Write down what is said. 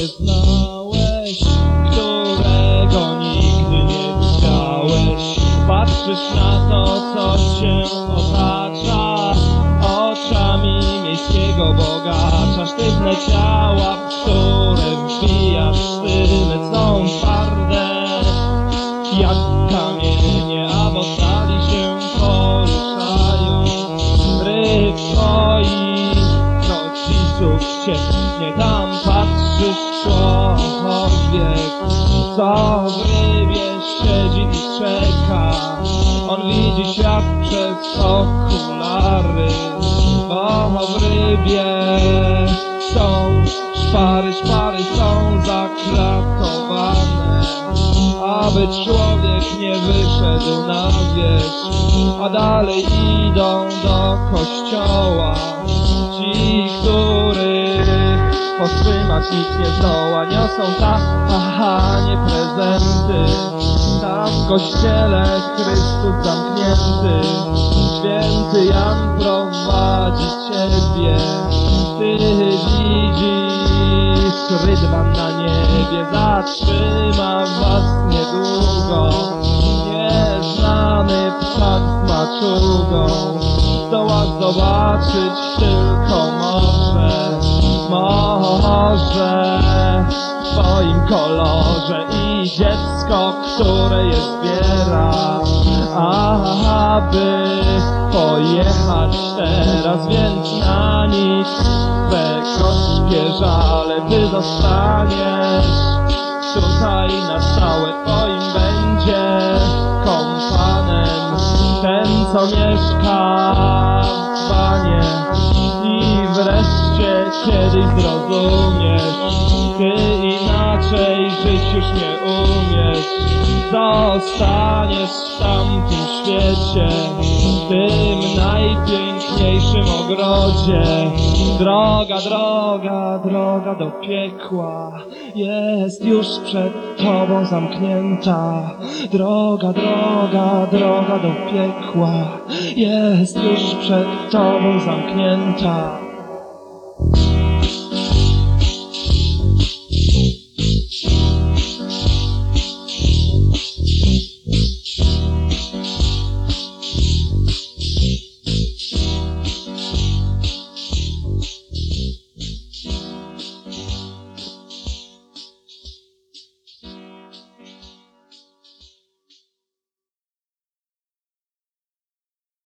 nie znałeś Którego nigdy nie widziałeś. Patrzysz na to, co cię otacza Oczami miejskiego bogacza Sztywne ciała, które wbijasz Sztywne są twarde Jak kamienie, a w ostali się poruszają Ryb twoi do dziś się nie dam patrzeć człowiek Co w rybie siedzi i czeka On widzi świat przez okulary Bo w rybie są szpary, szpary są zaklatowane aby człowiek nie wyszedł na wierzch, a dalej idą do kościoła. Ci, których powstrzymać nikt nie zdoła, niosą nie prezenty. Tam w kościele Chrystus zamknięty, święty Jan prowadzi ciebie. Ty widzisz rydwan na niebie, zatrzyma was niedługo. Nieznany ptak z maczugą, zdoła zobaczyć tylko kolorze i dziecko, które je zbiera, aby pojechać teraz, więc na nic swe gorzkie żale ty zostaniesz. Tutaj na stałe twoim będzie kompanem ten co mieszka w i wreszcie kiedyś zrozumiesz ty już nie umiesz. Zostaniesz w tamtym świecie w tym najpiękniejszym ogrodzie. Droga, droga, droga do piekła jest już przed tobą zamknięta. Droga, droga, droga do piekła jest już przed tobą zamknięta